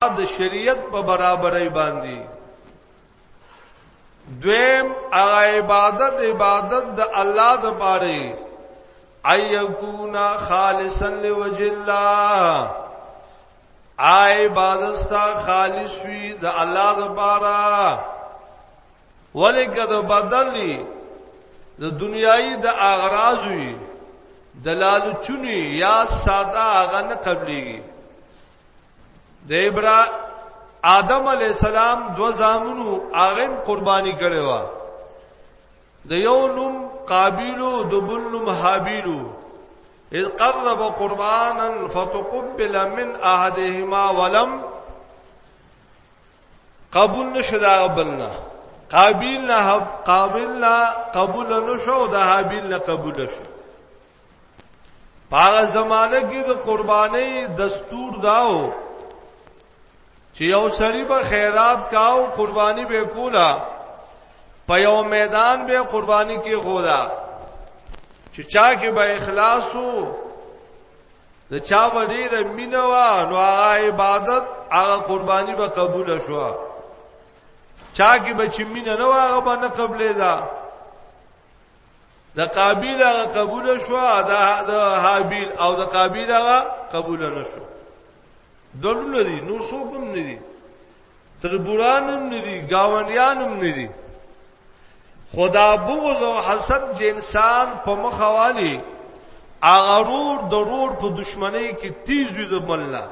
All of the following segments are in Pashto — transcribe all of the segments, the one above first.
د شریعت په برابرۍ باندې دویم هغه عبادت عبادت د الله د پاره ايكونا خالصا لوجه الله آی عبادت ستا خالص وی د الله د پاره ولګه د بدلی د دنیایي د اغراض وی دلالچونی یا ساده هغه نه قبليږي د ابرا آدم علی السلام دو زامنو هغه قرباني کړي وا د یو نوم قابیلو د بل نوم حابیلو اذ قرب قربانا فتقبل من احدهما ولم قبول نشو دا بلنا قابیل نه قابل نه قبول نشو دا حابیل نه قبول شو هغه زمانه کې د قرباني دستور داو چې یو سړی به خیرات کاو قرباني به کولا په یو میدان به قرباني کې غوړه چې چا کې به اخلاص وو د چا به دې د مینوا نو هغه عبادت هغه قرباني به قبول شو چا کې به چې مینه نه هغه به نه قبلې ده د قابیل هغه قبول شو د حابیل او د قابیل هغه قبول نه شو دلول دي نور څوک هم نه دي تربوران هم نه دي گاونډیان هم نه دي خدا بغض او حسد چې انسان په مخه والی هغه رور د رور په دشمنی کې تیز وي د ملنا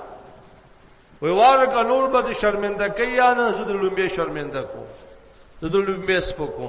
وی واره کلور به شرمنده کوي یا نه زه د لومبه شرمنده کوم زه د لومبه سپکو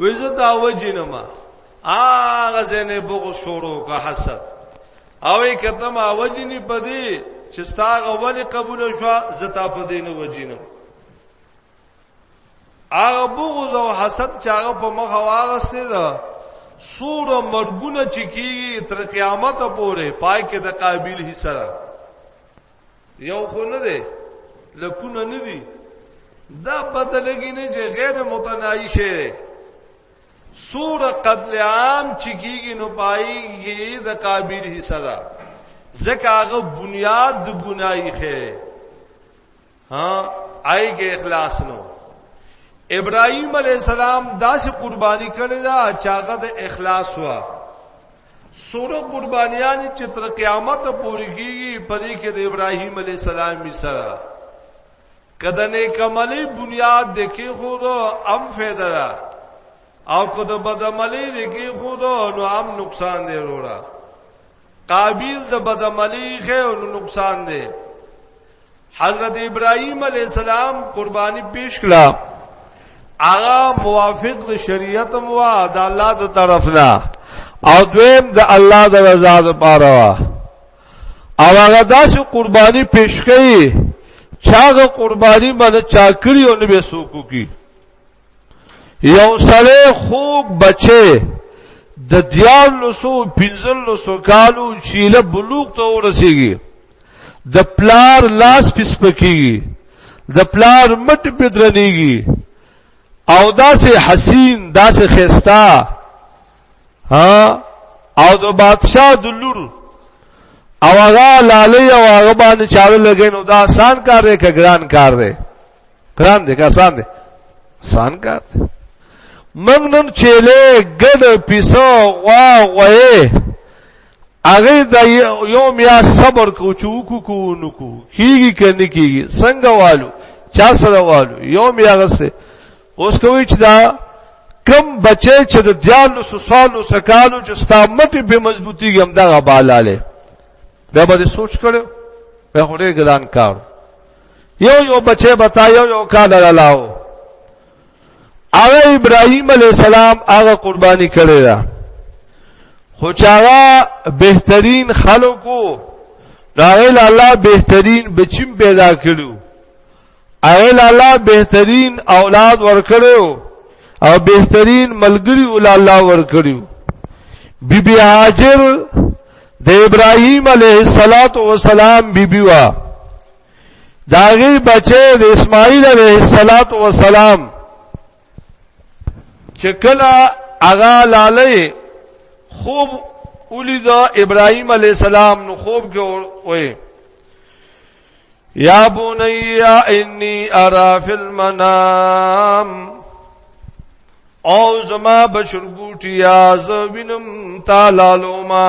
وې زه دا وجنم هغه زنه بغو شروع کا حسد او کته ما وجنی پدی چې ستاغه ولی قبول شو زتا پدی نه وجنم هغه بغض او حسد چې هغه په مخ واغسته ده سور مرګونه چې کیږي تر قیامت پورې پای کې د قابل حصہ ده یو خو نه دی لکونه نه دی دا پته لګی نه چې غیر متناهي شی دی سور قتل عام چې کیږي نو پایي کې د کابیر حصہ ده ځکه هغه بنیاد د ګنای خې ها آی کې اخلاص نو ابراهيم عليه السلام داسې قرباني کړې ده چې هغه د اخلاص وا سوره قربانیان چې تر قیامت پورې کیږي په دې کې د ابراهیم علی السلام سره کده نیک عملی بنیاد د کې خود ام فیدر او کده بد عملی د کې خود نو ام نقصان دی وروړه قابیل د بد عملی خو نو نقصان دی حضرت ابراهيم عليه السلام قرباني پیش کړه هغه موافق د شریعت مو د الله د طرف نه او دویم د الله د رضا لپاره وا او هغه داسې قرباني پیش کړي چاغه قرباني باندې چا کړی او نه به سوکو کی یو سره خوک بچي د دیار لسو پنځل لسو کالو چیله بلوغ ته ورسیږي د پلار لاس پسپکیږي د پلار مټ بدرنیږي او داسې حسین داسې خستا ها او د بادشاہ د لور او هغه لالی او هغه باندې چاړه لګې نو دا آسان کار دی که ګران کار دی ګران دی که آسان دی آسان کار دی موږ نن چيله ګډ پیسو غوا غوې هغه د یوم یا صبر کو چوکو کو نکو کیږي کني کیږي څنګه والو چا سره والو یوم یا غسه اوس کوي چې دا کم بچي چې د دیالو سوسالو سکالو چې ستامت به مضبوطی ګم دغه بالاله بیا به سوچ کړو بیا خوري ګلان کار یو یو بچي بتا یو یو کال لالاو هغه ابراهيم عليه السلام هغه قرباني کړی دا خو چاغه بهترین خلکو راغل الله بهترین بچیم پیدا کړو اغل الله بهترین اولاد ورکړو او بهترین ملګری ول الله ورکړو بیبي هاجر د ابراهیم علیه السلام بیبي وا داغي بچي د اسماعیل علیه الصلاۃ والسلام چې کله اغا لاله خوب ولید ابراهیم علیه السلام نو خوب کې وې یا بنیا انی ارا فی المنام او زما بشرګوټیا زوینم تعالی لوما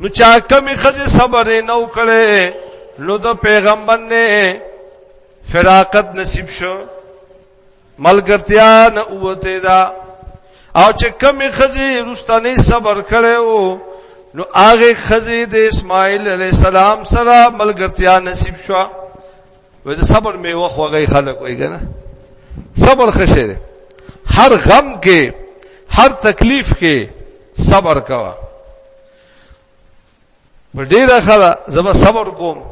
نو چا کمی خزه صبر نه وکړي نو د پیغمبر نه فراقت نصیب شو ملګرتیا نه اوته دا او چې کمی خزه رستنی صبر کړو نو هغه خزه د اسماعیل علی السلام سره ملګرتیا نصیب شو وې د صبر میوه خوږی خلک وي کنه صبر خشه دی هر غم کې هر تکلیف کې صبر کوا په ډیره خلا زما صبر کوم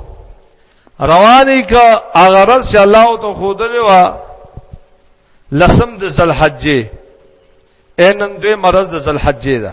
رواني کا اغرض چې الله او ته خود دی وا لسم د ذل حجې اینن دوی مرز د ذل حجې ده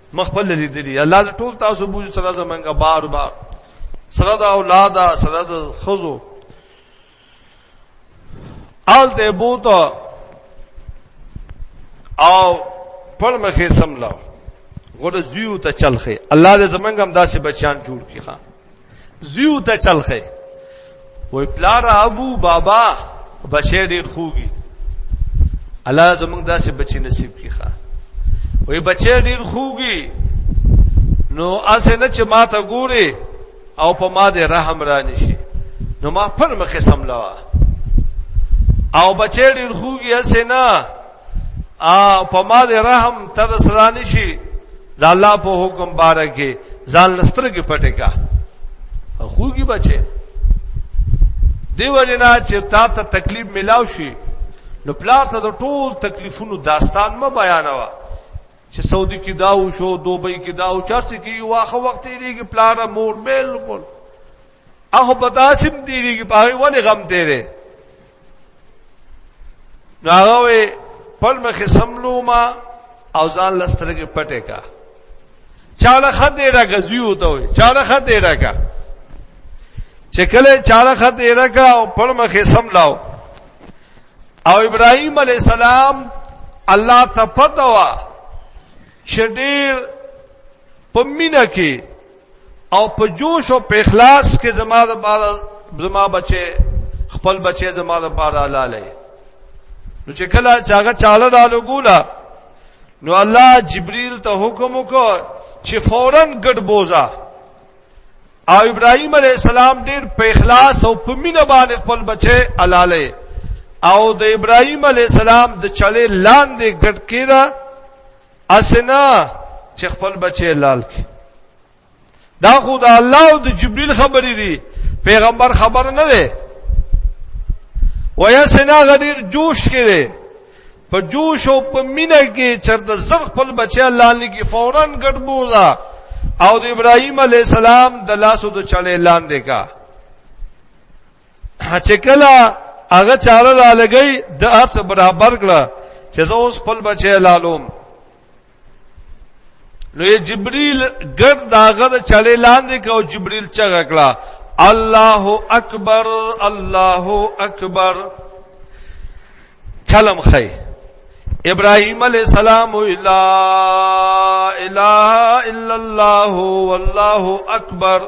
مخبل لیدلی الله دې ټول تاسو بوج سره زمنګ بار بار سره د اولاد سره د خزو آل دې بوت او پر مخې سملا غوډه زیو ته چلخه الله دې زمنګ هم داسې بچان جوړ کړي ها زیو ته چلخه وای پلار ابو بابا بچی ډیر خوږي الله زموږ داسې بچی نصیب کړي ښا وای بچی ډیر خوږي نو اسه نه چې ما ته ګوري او په ما دې رحم را نشي نو ما پر مخه سملاوه او بچی ډیر خوږي اسه نه ا په ما دې رحم تر سره نشي د الله په حکم بارکه ځان لسترګې پټه کا خوږي بچي دیو جنا چې تا ته تکلیف ملاو شي نو پلار ته د ټول تکلیفونو داستان ما بیانوا چې سعودي کې دا و شو دوبۍ کې دا و چرڅ کې یو واخه وخت یې کې پلار مور بالکل هغه بداسم دیږي په هغه ولې غم دی ناغوي پل مخې سملو ما او ځان لسترګې پټه کا چاله خدای راګه زیو ته وي چاله خدای راګه چې کله چاله خدای راګه او پل مخې سملاو او ابراهيم عليه السلام الله ته پتو چې ډېر په مینه کې او په جوش او په اخلاص کې زما د بار زما بچي خپل بچي زما د بار لاله نو چې کله چاغه چاله دا لګولا نو الله جبريل ته حکم وکړ چې فورن ګډ بوزا او ابراهيم عليه السلام ډېر په اخلاص او په مینه باندې خپل بچي الاله او د ابراهيم عليه السلام د چلې لاندې ګډ کېده اسنا چې خپل بچي لال کی دا خو د الله او د جبريل خبرې دي پیغمبر خبر نه دی ویا سنا غدیر جوش کې دی په جوش او په مینه کې چرته زر خپل بچی الله لګي فورا ګډ بوزا او د ابراهيم عليه السلام د لاسو د چړې لاندې کا چې کله هغه چاله را لګی د هر څه برابر کړه چې زه اوس خپل بچی لالوم نو جبريل ګرد داغه د چړې لاندې کو جبريل چغه کړه الله اکبر الله اکبر چلم خی ابراهيم عليه السلام لا اله الا الله والله اکبر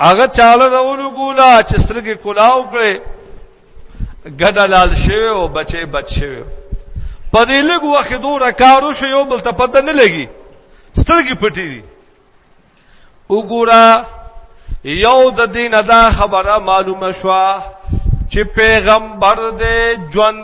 هغه چاله راولو ګولا چې سترګې کلاو کړې ګډه لال شوی او بچي بچ شوی په دې لږ وخت دوه کارو شو یو بل ته پته نه لګي سترګې پټې دي وګوره یو د دین ادا خبره معلومه شوه چې پیغمبر دې ژوند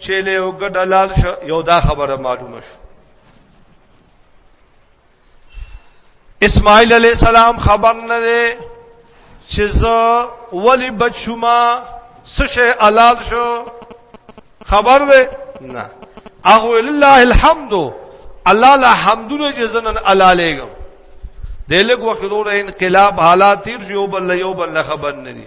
چې له یو ګډ حلال شو یو دا خبره معلومه شو اسماعیل علی السلام خبر نه دی چې زه ولی بچوما سشه حلال شو خبر دی نه اغه لله الحمد الله لا حمدونه چې زنن حلالېګم دلګ وخت دوره انقلاب حالات تیر یو بل یو بل خبر نه دي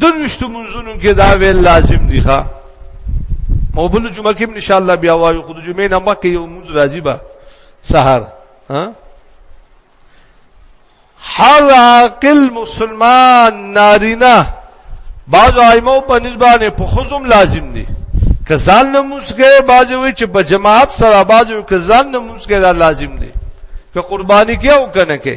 دروشتو منځونو کې دا ویل لازم دی ښا او بل جمعه کې ان شاء الله بیا وایو خود جمعه نه مکه یو موږ راضی به سحر ها هر عاقل مسلمان نارینه بعض ائمه په نسبانه په خزم لازم دي کزان نموسګه بعض وی چې په جماعت سره بعض کزان نموسګه دا لازم دي که قرباني کې او کنه کې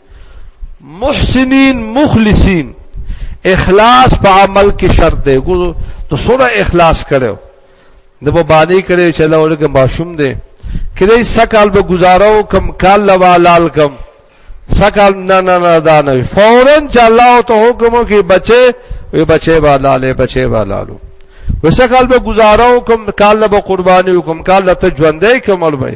محسنین مخلصین اخلاص په عمل کې شرط دی ګورو ته سره اخلاص کړو د مبانی کړي چې الله ورګه ماشوم دی کله سکال به گزارو کم کال لوا لال کم سکال نه نه نه دا نه فورا چې الله ته حکم کوي بچي وي بچي با لاله بچي با لالو وسکال به گزارو کم کال لوا قرباني کوم کال ته ژوندې کوم الوي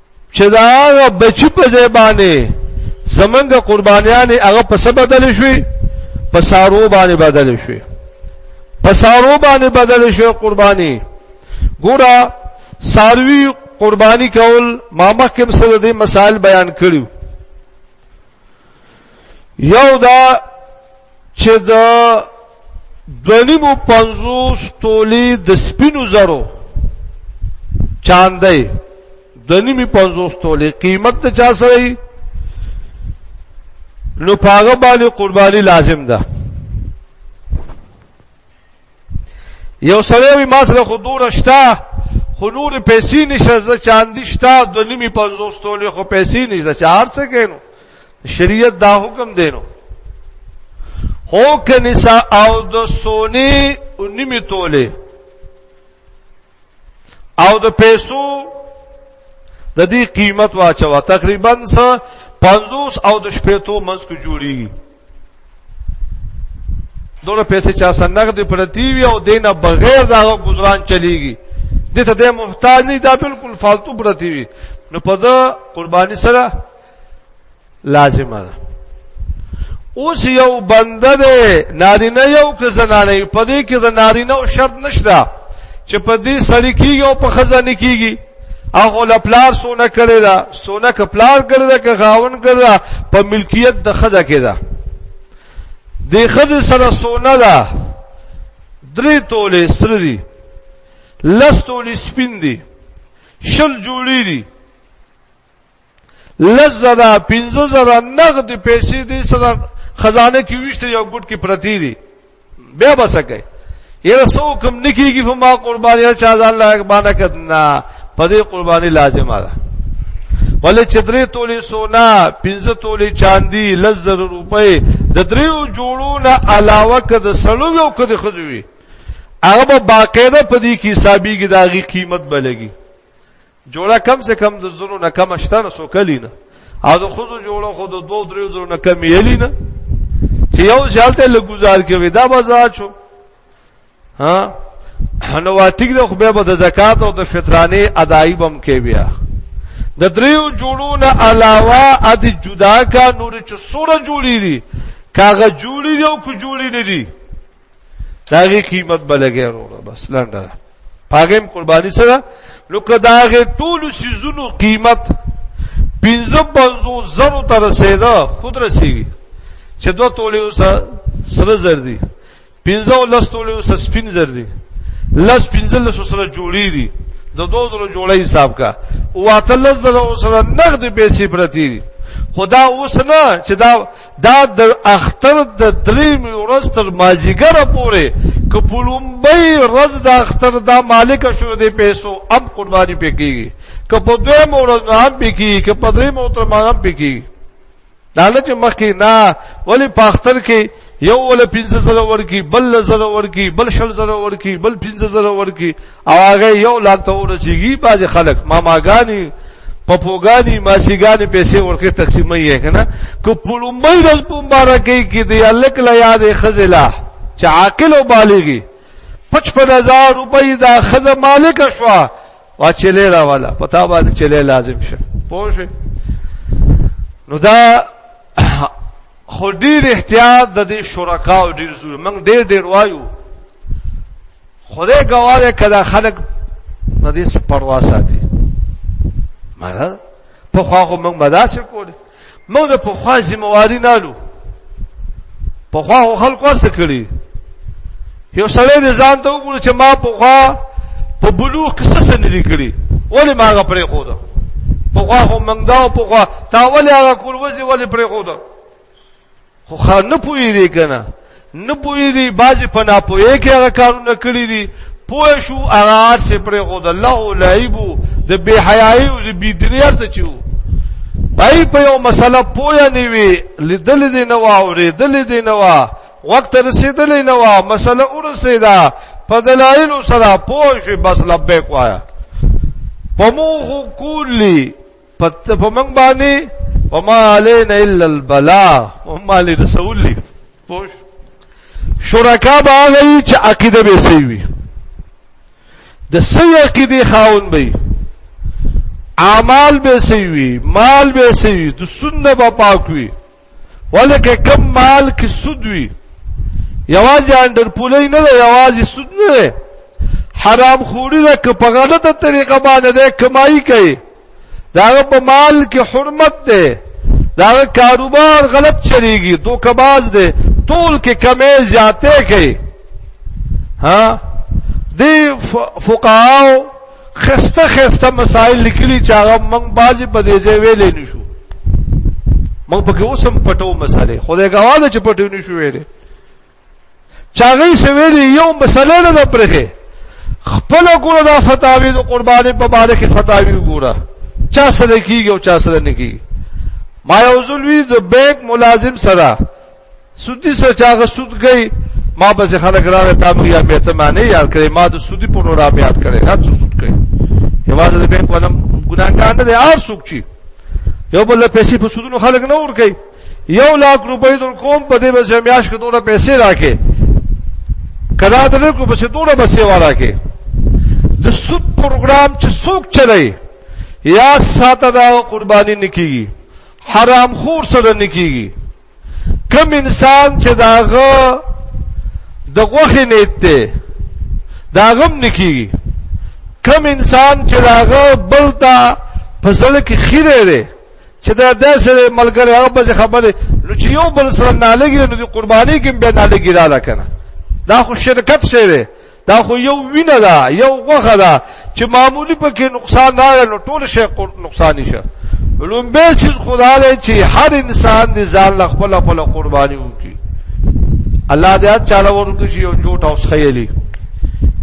چې دا هغه بچی په ځای باندې زمنګ قربانیان هغه په سبب بدل شوي په سارو باندې بدل شوي په سارو باندې بدل شوي قرباني ګوره ساروی قرباني کول ما مخکې مسله دې مسائل بیان کړیو یو دا چې د دونیمو پنځوس تولی د سپینو زرو چاندې د نیمه 50 تولې قیمت ته چا سره نو پاغه باندې قرباني لازم ده یو سړی وي ما سره خو دوره شته خو نور پیسې نشته زه چاندي شته د نیمه 50 تولې خو پیسې نشته چار څه کینو شریعت دا حکم دینو هو کنيسا او د سونی نیمه تولې او د پیسو د دې قیمت واچوه تقریبا سه 50 او د شپېتو منځ کې جوړیږي دوله پیسې چا سنغ دې پرتی وي او دینه بغیر دا گزاران چلیږي دې ته د محتاج نه دا بالکل فالتو پرتی وي نو په دا قرباني سره لازمه ده اوس یو بنده ده نارینه یو که زنانه په دې کې د نارینه او شرط نشته چې په دې سړی کېږي او په خزانه کېږي هغه له پلار سونه کړی دا سونه ک پلار کړی دا که خاون کړی دا په ملکیت د خزه کې ده د خزه سره سونه ده درې تولې سره دي لس تولې سپین دي شل جوړې دي لزره پنځه زره نقد پیسې دې سره خزانه کې وشته یو ګډ کې پرتی دي بیا بسکه یره سو کم نکیږي په ما قرباني چا ځان لا باندې کدنا په دې قرباني لازمه ده ولې چې درې تولې سونا پنځه تولې چاندي لزر روپۍ د دریو جوړو نه علاوه که د سړو یو که د خځوي هغه به باقاعده په دې کې حسابيږي د هغه قیمت بلګي جوړه کم سے کم د زرو نه کم شته نه سو کلی نه او د خودو جوړه خود د دوه درې زرو نه کم یلی نه چې یو ځالته لګوزار کوي دا بازار شو ها نو واتیګ د خو به د زکات او د فطرانه ادایي بم کې بیا د دریو جوړو نه علاوه اد جدا کا نور چې سوره جوړی دي کاغه جوړی دی او کو جوړی نه دي داغي قیمت بلګې وروړه بس لنډه پاګم قرباني سره نو کداغه ټول سيزونو قیمت 55 زرو تر رسیدا خود رسیږي چې دوه تولې اوس سره زر دي 15 لس تولې اوس سپین زر دي لس 15 لس سره جوړی دي د 2000 جوړې حساب کا او اتل زره سره نقد پیسې پرتی دي خدا اوس نه چې دا دا د اختر د درې می ورځ تر مازیګر پورې کپلومبي ورځ د اختر دا مالک شو د پیسو ام قرباني پکېږي کپو دوی مورز هم پکېږي کپو درې مو تر ما هم پکېږي دا لکه مخکې نه ولی په اختر کې یو ول 15000 ورکی بل 1000 ورکی بل 10000 ورکی بل 15000 ورکی او هغه یو لاک ته ورسیږي باز خلک ماماګانی پپوګانی ماسیګانی پیسې ورکه تقسیمه یې کنه کو پلومبای ورځ په مبارکۍ کې دی الک لا یاد خزلا چې عاقل او بالغی 55000 روپۍ دا خزه مالک شوا وا چلے را والا پتا باندې چلے لازم شه پوه شئ نو دا خو ډیر احتیاط د دې شرکا او ډیر زور موږ ډیر ډیر وایو خدای ګواله کدا خلک نه دې پروا ساتي مګر په خوا خو موږ مداسه کول موږ د په خوا ذمہواری نه لو په خوا خو خلک ورسره کړی یو سړی د ځان ته وګوري چې ما په خوا په بلوغ کې څه نه لیکلی ولې ما هغه پرې خو ده په خوا خو موږ دا په خوا تا ولې هغه کول وځي ولې پرې خو ده خو خان نه پوي دي کنه نه پوي دي بعضي پنا پوي کې هغه کارونه کړی دي پوه شو هغه څه پر خود الله لایبو د بے حیاي او د بی دنیا څه چو بای په یو مسله پوه نه وی لیدل دي نه واوري دل دي نه وا وخت رسیدل نه وا مسله ورسیدا په دلایل سره پوه شو بس لبیک وایا په موخ کلی پته په موږ باندې وما علينا الا البلاغ هم علي رسول لي پوش شرکا باغی چې عقیده به سی وي د سی عقیده خاون به اعمال به سی وي مال به سی وي د سنت به پاک وي ولکه کم مال کې سود وي یوازې انډر پولې نه ده یوازې سود نه ده حرام خوري ده که په غلطه طریقه باندې ده کمایي کوي دا په مال کې حرمت ده دا کاروبار غلط چلیږي دوکباز ده ټول کې کمې زیاتې کوي ها دی فقهاو خسته خسته مسائل لیکلي چې هغه موږ بعضی په دې ځای ویلې نشو موږ پکې اوسم پټو مسلې خدای غواړي چې پټو نشو ویلې چاغې سویلې یو مسلې نه ده پرخه خپل ګوره دا فتاوی د قرباني په باره کې فتاوی ګوره چا سره کیږي او چا سره نه کیږي ما یو ځل وی د بانک ملازم سره سودی سره چاغه سود گئی ما به خلک راغی تا مې یا به ته معنی یاد کړې ما د سودی په نور یاد کړې هر څه سود کړې یوازې د بانک ولم ګناګار نه دی هر څوک چی یو بل پیسې په سودونو خلک نه ور کوي یو لاک روپۍ در کوم په دې به میاش کې دوه پیسې راکې کدا درې کو په دوه پیسې والا کې د سود پروګرام چې څوک چلای یا ساته دا قرباني نکېږي حرام خور سره نکېږي کم انسان چې داغه د غوخه نیت ته داغم نکیږي کم انسان چې داغه بلتا فصل کې خیره دی چې دا داسې ملګری هغه به خبره نو چې یو بل سره نالګي نو د قرباني کې به نالګي را لکنه دا خو شرکت شه دی دا خو یو وینه ده یو غوخه ده چې معمولی پکې نقصان نه نو ټول شی نقصان نشه لومبه چې خدا له چې هر انسان دې ځان له خپل خپل قرباني وکړي الله دې هر چاله ورکړي چې یو جوټ اوس خیالي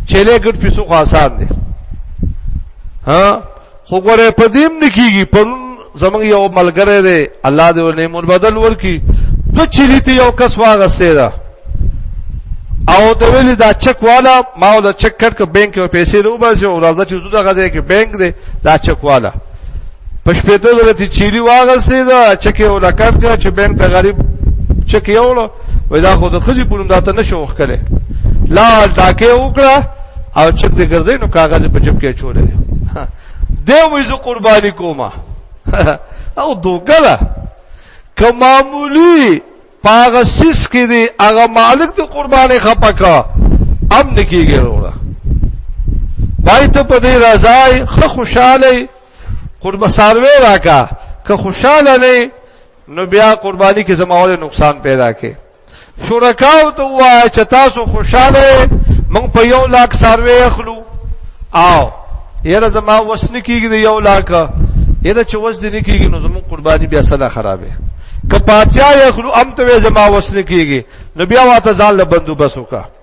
چلے ګټ پیسو خو آسان دي ها خو ګوره په دې هم نکیږي پرون زمونږ یو ملګری دی الله دې ورنعمت بدل ورکي دو چیرې ته یو کس واغستې ده او د ویلې دا چک والا ما ول چک کټ ک بانک او پیسې رو باسي او راځه چې زوده غځې کې بانک دی دا چک والا په شپې ته درته چیرې واغستې ده چک یو لکټ ک چې بانک ته غریب چک یو وې دا خو د خزي پوروم دا ته نشو وخ کړي لا ډاکه وکړه او چک دې ګرځي نو کاغذ په جب کې چولې دیو مې زه قرباني کومه او دوګلا کمامولی پاغه سیس کې دی هغه مالک ته قرباني خپکا ام نکیږي وروړه پای ته په دې راځي خو خوشاله قرب ساروي راکا که خوشاله نه نو بیا قرباني کې زموږ نقصان پیدا کې شرکاو ته وای چې تاسو خوشاله مونږ په یو لاک سروي اخلو او یره زما وسنه کیږي یو لاک یره چې وس دي نه کیږي نو زمون قرباني بیا سره خرابې کپاتیا یخلو ام ته زما وسنه کیږي نو بیا واته ځان له بندوبس وکړه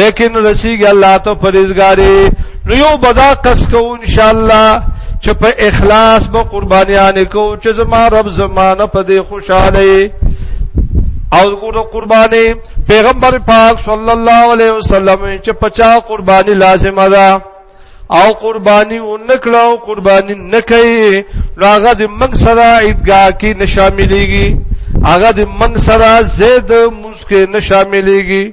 لیکن رسیږي الله ته پرېزګاری نو یو بدا کس کو ان شاء الله چې په اخلاص به قربانیان کو چې زما رب زمانه په دې خوشاله او ګورو قرباني پیغمبر پاک صلی الله علیه وسلم چې پچا قرباني لازمه ده او قرباني ونکړه او قرباني نکړي نو هغه د منګ سره عیدګاه کې نشاملېږي هغه د منګ سره زید مسکه نشاملېږي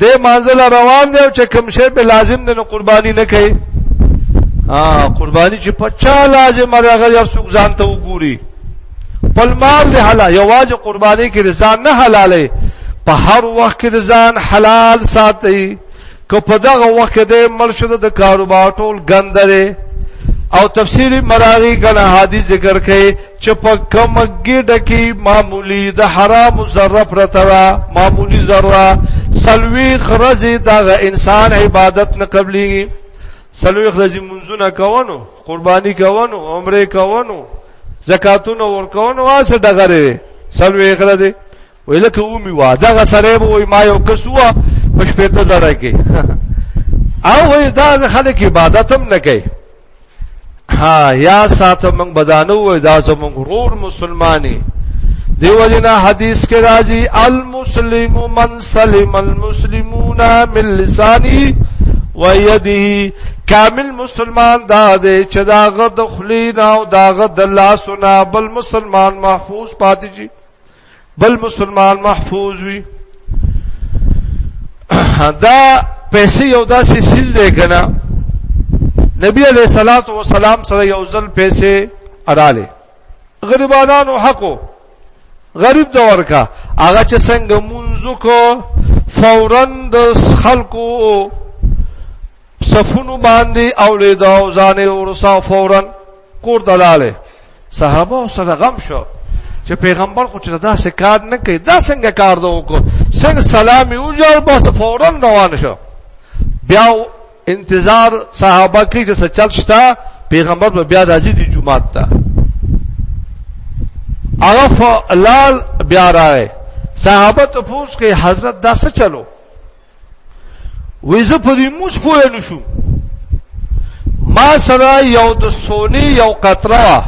د منزل روان دی او چې کوم شی به لازم نه قرباني نه کوي ها قرباني چې پچا لازم راغی یو څوک ځان ته وګوري خپل مال دی حلال یوازې قرباني کې ځان نه حلالې په هر وخت کې ځان حلال ساتي که په دغه وخت کې د مرشد د کاروبار ټول ګندره او تفسیری مراغی غنا حدیث ذکر کړي چې په کم ګډه کې معمولی د حرام ذره پرترا معمولی ذره سلوی خرزه دغه انسان عبادت نه قبليږي سلوی خرزه منځونه کوونو قرباني کوونو عمره کوونو زکاتونه ورکوونو واسه دغه سلوی خرزه وی لکه اومی وا دغه سره وی ما یو کسوه په شپته زړه کې او وی دا خلک عبادت هم نه کوي ها یا ساته موږ بدانو وی دا زموږ غرور مسلمانې دیو جنا حدیث کې راځي المسلم من سلم المسلمون من لسانه و یده کامل مسلمان دا دی چې دا غد خلینا او دا غد الله سنا بل مسلمان محفوظ پاتې شي بل مسلمان محفوظ وي دا پیسې یو داسې سیز دی کنه نبی علیہ الصلات والسلام سره یو ځل پیسې اړاله غریبانو حقو غریب دا ورکا هغه چې څنګه منځو کو فورا د خلکو صفونو باندې او لیدا او ځانې ورسا فورا کور دلاله صحابه سره غم شو چې پیغمبر خو چې دا څه کار نه کوي دا څنګه کار دی وکړو څنګه سلام یو جوړ بس فورا روان شو بیا انتظار صحابه کې چې چل شتا پیغمبر به بیا راځي د جمعه ته هغه لال بیا راغی صحابه ته پوښتنه کوي حضرت دا څه چلو وې زه په دې موس پوه نه شو ما سره یو د سونی یو قطره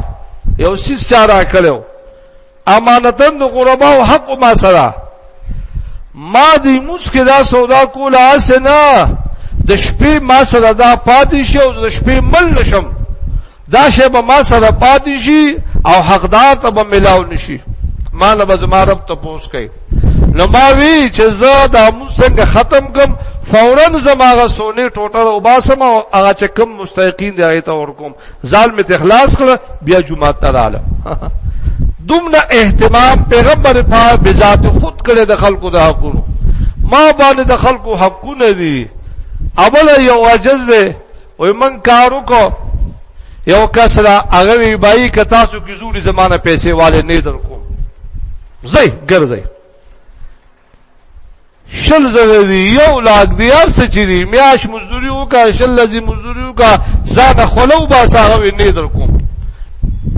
یو سیس چاره کړو امانتن د غرباو حق ما سره ما دې موس کې دا سودا کوله اسنه د شپې ما سره دا پاتې شو د شپې مل نشم دا شی به ما سره پاتې شي او حقدار ته به ملاو نشي ما نه به زما رب ته پوس کوي نو ما وی چې زه دا موسنګ ختم کم فورا زماغه سونی ټوټه او باسم او هغه چې کم مستحقین دی هغه ته ور کوم ځال می تخلاص کړ بیا جمعه ته رااله دومره اهتمام پیغمبر پاک به ذات خود کړي د خلکو د حقونو ما باندې د خلکو حقونه دي اوله یو عجز ده وای من کارو کو یو کس را هغه وی بای ک تاسو کی زوري زمانہ پیسې والے نه در کوم زی ګرځي شل زره دی یو لاک دی هر څه چي دی میاش مزدوری وکا شل لذي مزدوری وکا زاد خلو با ساغه نه در کوم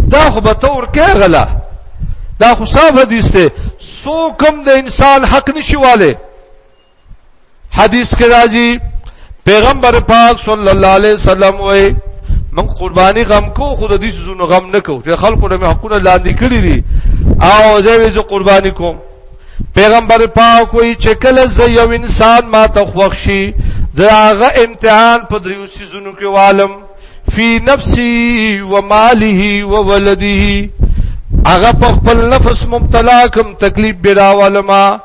دا خو به تور کې غلا دا خو صاحب حدیث ته سو کم د انسان حق نشواله حدیث کې راځي پیغمبر پاک صلی الله علیه وسلم وایي من قرباني غم کو خود دې زونو غم نه کو چې خلکو له حقونه لاندې کړی دي او زه یې قرباني کوم پیغمبر پاک وایي چې کله زه یو انسان ما ته خوښي داغه امتحان په دریو سيزونو کې عالم فی نفسی و ماله و ولده هغه په خپل نفس مبتلا کم تکلیف بیراولما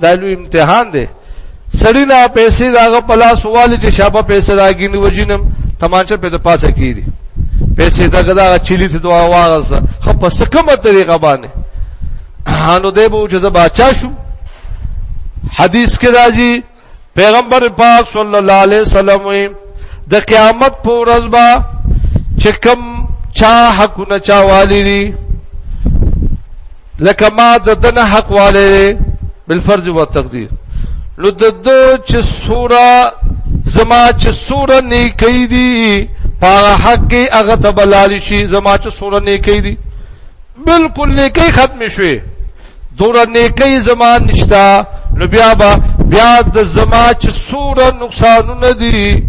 دا لوی امتحان دی سړی نه پیسې داغه پلاس والی چې شابه پیسې راګینی وجینم تمانچه په د پاسه کیږي پیسې دغه دا چيلي ته دوا واغسه خو په سکمه طریقه باندې هانو دی بو چې زبا چا شو حدیث کې راځي پیغمبر پاک صلی الله علیه وسلم د قیامت په ورځ با چې کم چا حق نه چا والی لکه ما د دنه حق والے بالفرض و تقدیر نو د دو چې سورا زما چې سورا نیکی دي په حق کې هغه ته بلال شي زما چې سورا نیکی دي بالکل نیکی ختم شوي دور نیکی زما نشتا نو بیا با بیا د زما چې سورا نقصانونه دي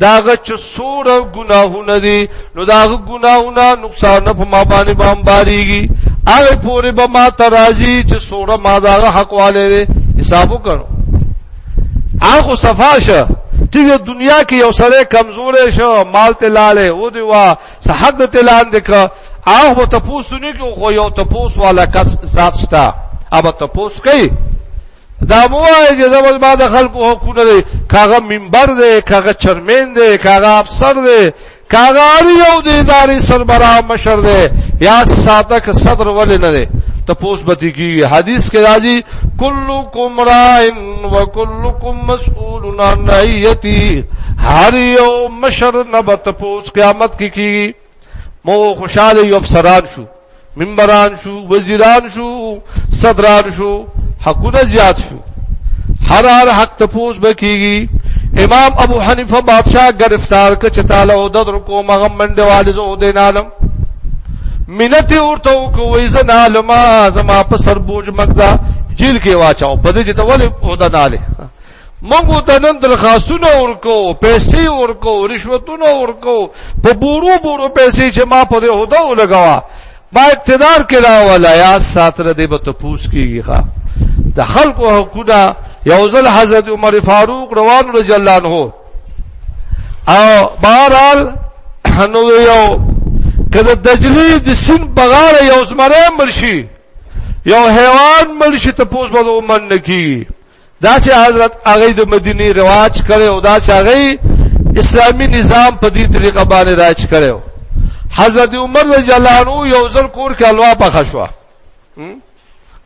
داغه چې سوره ګناهونه دي نو داغه ګناهونه نقصان په ما باندې باندېږي هغه پورې به ما ترازی چې سوره ما داغه حق والے دي حساب وکړو هغه صفاشه چې دنیا کې یو سره کمزورې شو مال ته لاله و دی وا صحت د تلان دک هغه په تپوس نه کې خو یو تپوس والا کس ذات شتا اوبه تپوس کوي دا مو وایي چې زموږ ما د خلکو حقونه دی کاغه منبر دی کاغه چرمن دی کاغه افسر دی کاغه هر یو د ادارې سربراه مشر دی یا ساتک صدر ولې نه دی ته پوس بتی کی حدیث کې راځي کلکم راین و کلکم مسئول عن رعیتی هر یو مشر نه به تاسو قیامت کې کی کیږي مو خوشاله یو افسران شو منبران شو وزیران شو صدران شو حقونه زیات شو هر هر حق تپوس بکیږي امام ابو حنیفه بادشاہ گرفتار ک چتاله او در کو مغم منډه والز او دینالم منت ورته کوې زنالما زما په سر بوج مګدا جیل کې واچاو په دې چې ته ولې او دناله موږ ته نن درخواستونه ورکو پیسې ورکو رشوتونه ورکو په بورو بورو پیسې چې ما په دې هدا ولګوا ما اقتدار کې راولا یا ساتره دې به ته پوس کیږي ښا د خلکو حقوقونه یو ځل حضرت عمر فاروق روان رضی الله عنه او بهرال نو یو کله دجلی د سین په غاړه یو زمره مرشي یو حیوان مرشي ته پوس به ومن نکیږي دا چې حضرت هغه د مدینه رواج کړي او دا چې هغه اسلامی نظام په دې طریقه باندې راج کړي حضرت عمر رضی الله عنه یو ځل کور کې الوا پخ شو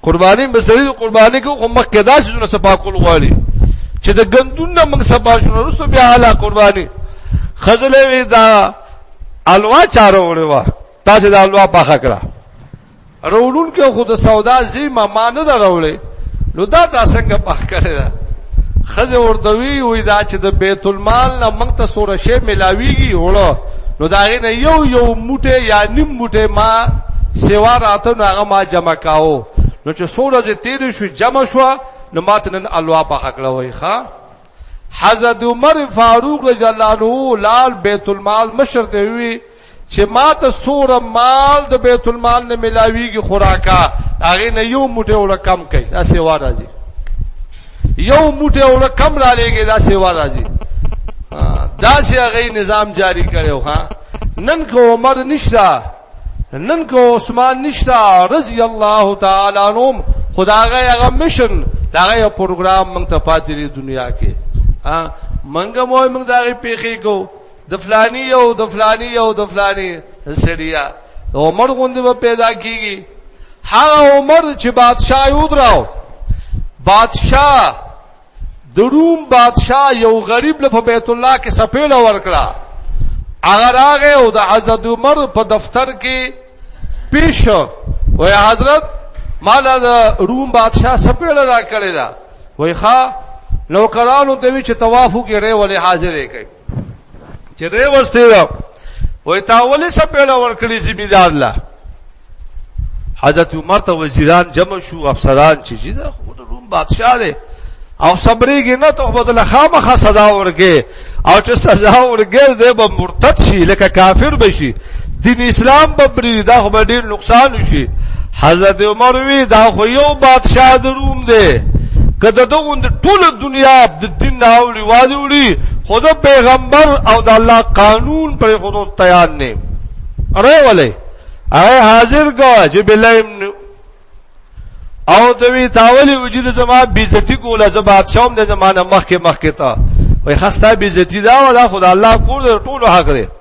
قرباني مسری قرباني کې خو مخ کې داسې زونه صفا کول غواړي چې د غندون نه موږ صفا شو نو رسو بیا اعلی قرباني خزلې وی دا الوا چارو وړي وا تاسو دا الوا پخ کړه رولون کې خو د سودا زی ما ما نه دروړې نو دا دا څنګه پخ کړی دا خزه ورته وی وی دا چې د بیت المال نه موږ ته سوره شی ملاویږي وړو نو دا غي نه یو یو موټه یا نیم موټه ما سیوا راته نو هغه ما جمع کاو نو چې سوره زی تیر شو جمع شو نو ماته نن الوا پخ کړه وای ښا حضرت عمر فاروق رضی الله عنه لال بیت المال مشر ته وی چې ما ته سوره مال د بیت المال نه ملاویږي خوراکا هغه نه یو موټه وړ کم کوي دا سیوا راځي یو موټه وړ کم را لګي دا سیوا راځي دا سی هغه نظام جاری کړو ها نن کو عمر نشتا نن کو عثمان نشتا رضی الله تعالی عنهم خداغه هغه مشن داغه پروګرام مونږ ته پاتې دنیا کې ها منګه مو موږ دا غي پیخي کو د فلانی یو د فلانی یو د فلانی سړیا عمر غوندې به پیدا کیږي هغه عمر چې بادشاہ یو دراو بادشاہ د روم بادشاہ یو غریب له بیت الله کې سپېله ورکړه هغه راغه او د حضرت عمر په دفتر کې پیش وای حضرت مال د روم بادشاہ سپېله را کړی دا وای ښا نوکرانو ته وی چې طواف وکړي ولې حاضرې کوي چې دې وسته دا وې تا ولې سپېړه ورکړي ذمہدار لا حضرت عمر ته وزیران جمع شو افسران چې چې دا خود روم بادشاہ دی او صبرېږي نه ته په دله خامخه سزا ورګي او چې سزا ورګي دې به مرتد شي لکه کافر بشي دین اسلام په پری دا خو ډیر نقصان شي حضرت عمر وی دا خو یو بادشاہ د روم دی کله دغه د ټول دنیا د دین نه اوړي واځي وړي خود پیغمبر او د الله قانون پر خود تیار نه اره ولې هغه حاضر کا چې بلایم او دوی تاولی وجود زما بیزتی کوله زه بادشاہ هم د زمانه مخکې مخکې تا وای خسته بیزتی دا ولا خدای الله کور ټول حق دی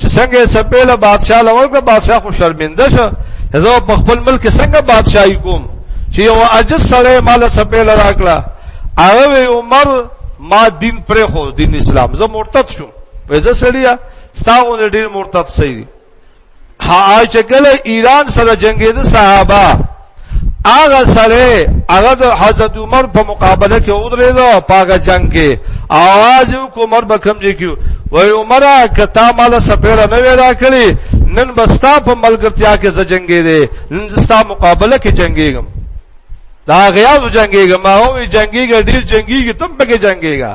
چې څنګه سپېله بادشاہ لور کړ بادشاہ خو شرمنده شو زه په خپل ملک څنګه بادشاہي کوم چې یو عجز سره مال سپېله راکړه هغه عمر ما دین پر خو دین اسلام زه مرتد شوم وځه سړیا ستاو ډیر مرتد سي ها چې کله ایران سره جنگیده صحابه هغه سره هغه د حضرت عمر په مقابله کې ودرېد او پاګه جنگ کې आवाज کو عمر بکم جی کیو وای عمر کتا مال سپیره نه ویرا کړی نن بستا په ملګرتیا کې زجنګې دي نن زستا مقابله کې جنگېږم دا غیاو جنگېږم ما وې جنگېږم ډیر جنگېږم تم پکې جنگېږم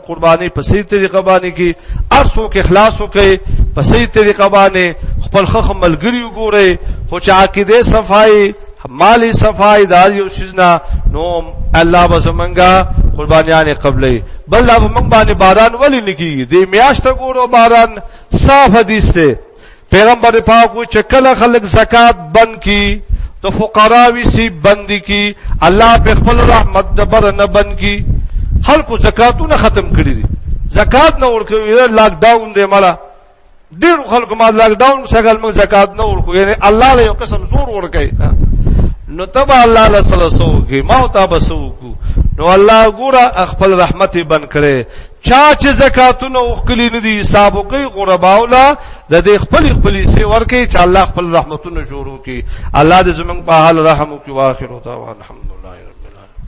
قرباني په صحیح طریقه باندې کی ارسو کې اخلاص وکي په صحیح طریقه باندې خپل خخ ملګری وګوري خو چې عقیده صفای مالی صفای دار یو سيزنا نو الله بزمنګا قربانيان قبلې بل لا موږ باندې باران ولې نکي دې میاشت ګورو باران صاف حدیث ته پیغمبر پاک و چې کله خلک زکات بند کی تو فقراوی سی بند کی الله په خپل رحمت د بر نه بند کی خلکو زکاتونه ختم کړی دي زکات نه ورکوي لاک ډاون دی مړه ډیر خلکو ما لاک ډاون څنګه موږ زکات نه ورکوي یعنی الله له یو قسم زور ورکوي نو تبا الله له سره سوږي ما او تاسو کو نو الله ګوره خپل رحمت بن کړي چا چې زکاتونه وکړي نه دي حساب کوي غرباو لا د دې خپل خپل سي ورکه چې الله خپل رحمتونه جوړو کی الله دې زمنګ په حال رحم وکي واخر او دعوا الحمدلله رب العالمین